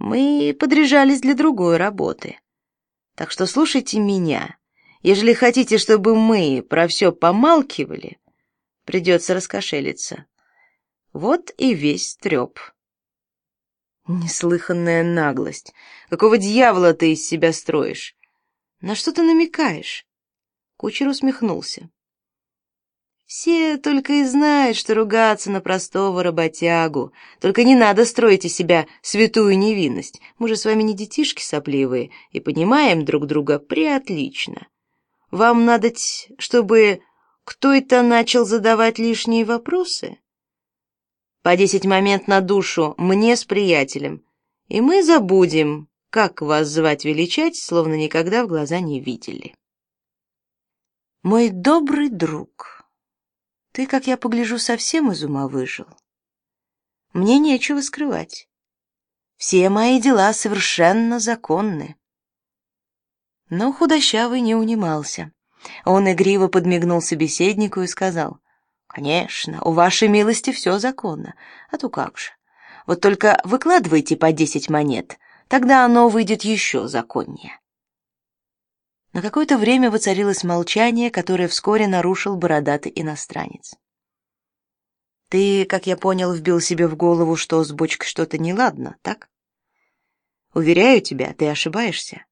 Мы подряжались для другой работы. Так что слушайте меня. Ежели хотите, чтобы мы про все помалкивали, придется раскошелиться. Вот и весь треп. Неслыханная наглость. Какого дьявола ты из себя строишь? На что ты намекаешь? Кучер усмехнулся. Все только и знают, что ругаться на простого работягу. Только не надо строить из себя святую невинность. Мы же с вами не детишки сопливые и понимаем друг друга преотлично. Вам надо, чтобы кто это начал задавать лишние вопросы? По десять момент на душу мне с приятелем, и мы забудем, как вас звать величать, словно никогда в глаза не видели. Мой добрый друг, ты, как я погляжу, совсем из ума выжил. Мне нечего скрывать. Все мои дела совершенно законны. Но худощавый не унимался. Он игриво подмигнул собеседнику и сказал — Конечно, у вашей милости все законно. А то как же? Вот только выкладывайте по десять монет, тогда оно выйдет еще законнее. На какое-то время воцарилось молчание, которое вскоре нарушил бородатый иностранец. Ты, как я понял, вбил себе в голову, что с бочкой что-то неладно, так? Уверяю тебя, ты ошибаешься.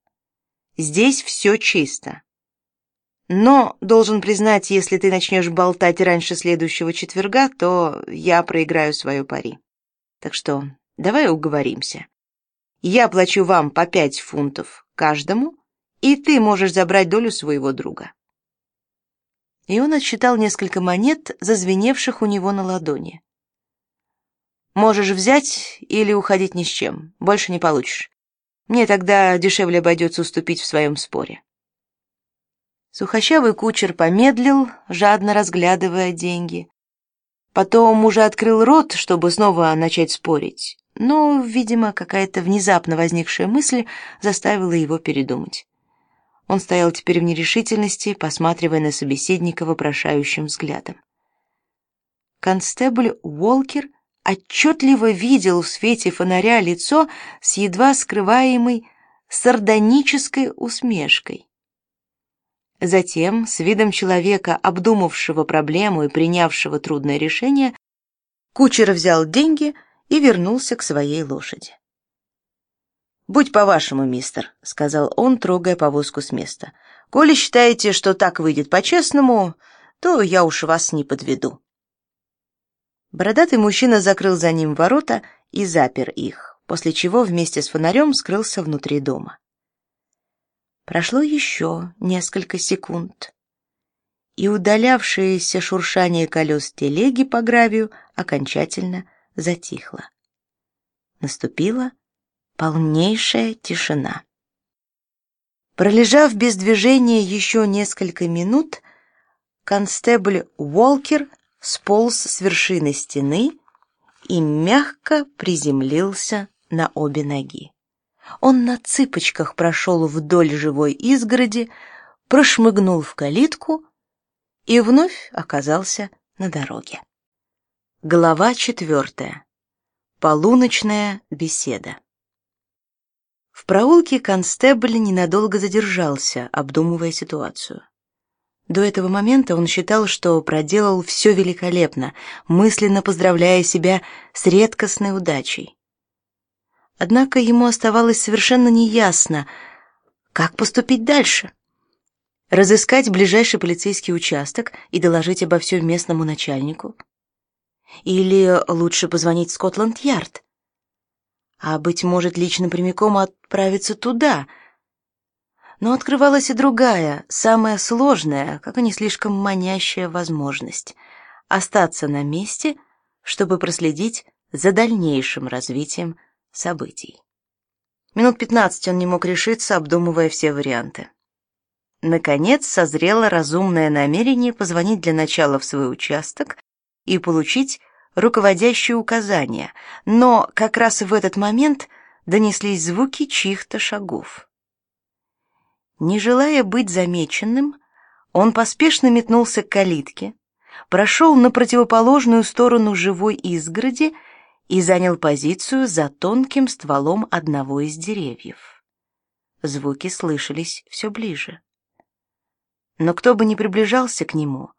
Здесь все чисто. Но, должен признать, если ты начнешь болтать раньше следующего четверга, то я проиграю свою пари. Так что давай уговоримся. Я плачу вам по пять фунтов каждому, и ты можешь забрать долю своего друга. И он отсчитал несколько монет, зазвеневших у него на ладони. Можешь взять или уходить ни с чем, больше не получишь. Мне тогда дешевле обойдется уступить в своем споре. Сухощавый кучер помедлил, жадно разглядывая деньги. Потом уже открыл рот, чтобы снова начать спорить, но, видимо, какая-то внезапно возникшая мысль заставила его передумать. Он стоял теперь в нерешительности, посматривая на собеседника вопрошающим взглядом. Констебль Уолкер отчетливо видел в свете фонаря лицо с едва скрываемой сардонической усмешкой. Затем, с видом человека, обдумавшего проблему и принявшего трудное решение, кучер взял деньги и вернулся к своей лошади. «Будь по-вашему, мистер», — сказал он, трогая повозку с места. «Коли считаете, что так выйдет по-честному, то я уж вас не подведу». Бородатый мужчина закрыл за ним ворота и запер их, после чего вместе с фонарем скрылся внутри дома. Прошло еще несколько секунд, и удалявшееся шуршание колес телеги по гравию окончательно затихло. Наступила полнейшая тишина. Пролежав без движения еще несколько минут, констебль Уолкер сполз с вершины стены и мягко приземлился на обе ноги. Он на цыпочках прошел вдоль живой изгороди, прошмыгнул в калитку и вновь оказался на дороге. Глава четвертая. Полуночная беседа. В проулке констебль ненадолго задержался, обдумывая ситуацию. До этого момента он считал, что проделал все великолепно, мысленно поздравляя себя с редкостной удачей. Однако ему оставалось совершенно неясно, как поступить дальше. Разыскать ближайший полицейский участок и доложить обо всем местному начальнику? Или лучше позвонить в Скотланд-Ярд? А, быть может, лично прямиком отправиться туда? Но открывалась и другая, самая сложная, как и не слишком манящая возможность — остаться на месте, чтобы проследить за дальнейшим развитием событий. Минут пятнадцать он не мог решиться, обдумывая все варианты. Наконец созрело разумное намерение позвонить для начала в свой участок и получить руководящие указания, но как раз в этот момент донеслись звуки чьих-то шагов. Не желая быть замеченным, он поспешно метнулся к калитке, прошел на противоположную сторону живой изгороди и занял позицию за тонким стволом одного из деревьев. Звуки слышались все ближе. Но кто бы ни приближался к нему,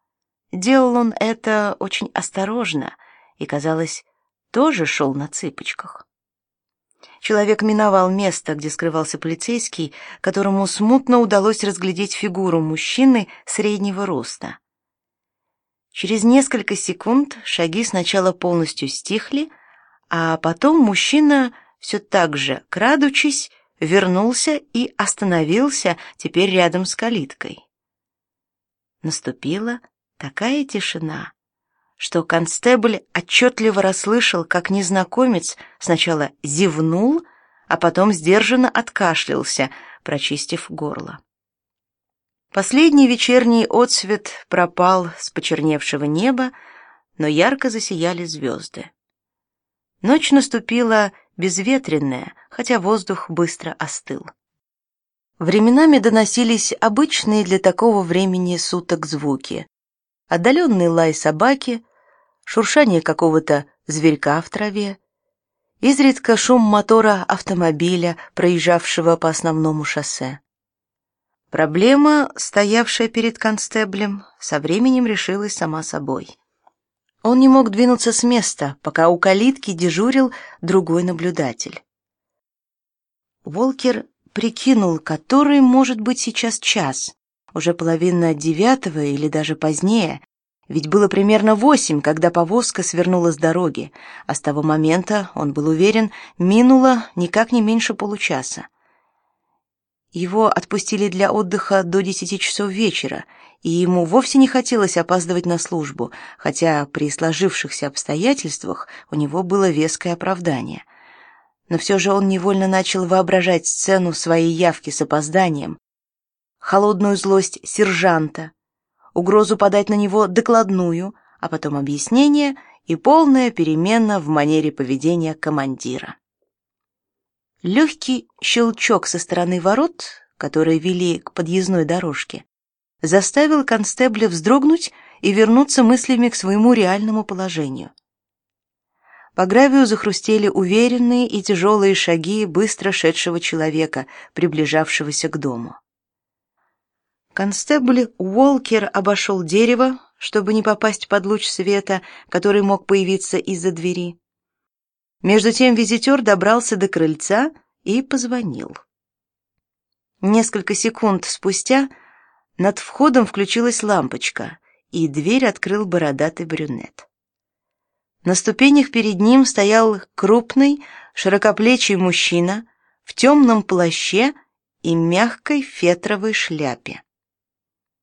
делал он это очень осторожно и, казалось, тоже шел на цыпочках. Человек миновал место, где скрывался полицейский, которому смутно удалось разглядеть фигуру мужчины среднего роста. Через несколько секунд шаги сначала полностью стихли, а потом мужчина все так же, крадучись, вернулся и остановился теперь рядом с калиткой. Наступила такая тишина, что констебль отчетливо расслышал, как незнакомец сначала зевнул, а потом сдержанно откашлялся, прочистив горло. Последний вечерний отсвет пропал с почерневшего неба, но ярко засияли звезды. Ночь наступила безветренная, хотя воздух быстро остыл. Временами доносились обычные для такого времени суток звуки. Отдаленный лай собаки, шуршание какого-то зверька в траве, изредка шум мотора автомобиля, проезжавшего по основному шоссе. Проблема, стоявшая перед констеблем, со временем решилась сама собой. Он не мог двинуться с места, пока у калитки дежурил другой наблюдатель. Волкер прикинул, который может быть сейчас час, уже половина девятого или даже позднее, ведь было примерно восемь, когда повозка свернула с дороги, а с того момента, он был уверен, минуло никак не меньше получаса. Его отпустили для отдыха до десяти часов вечера, и ему вовсе не хотелось опаздывать на службу, хотя при сложившихся обстоятельствах у него было веское оправдание. Но все же он невольно начал воображать сцену своей явки с опозданием, холодную злость сержанта, угрозу подать на него докладную, а потом объяснение и полная перемена в манере поведения командира. Легкий щелчок со стороны ворот, которые вели к подъездной дорожке, заставил констебля вздрогнуть и вернуться мыслями к своему реальному положению. По гравию захрустели уверенные и тяжелые шаги быстро шедшего человека, приближавшегося к дому. Констебль Уолкер обошел дерево, чтобы не попасть под луч света, который мог появиться из-за двери. Между тем визитер добрался до крыльца и позвонил. Несколько секунд спустя над входом включилась лампочка, и дверь открыл бородатый брюнет. На ступенях перед ним стоял крупный, широкоплечий мужчина в темном плаще и мягкой фетровой шляпе.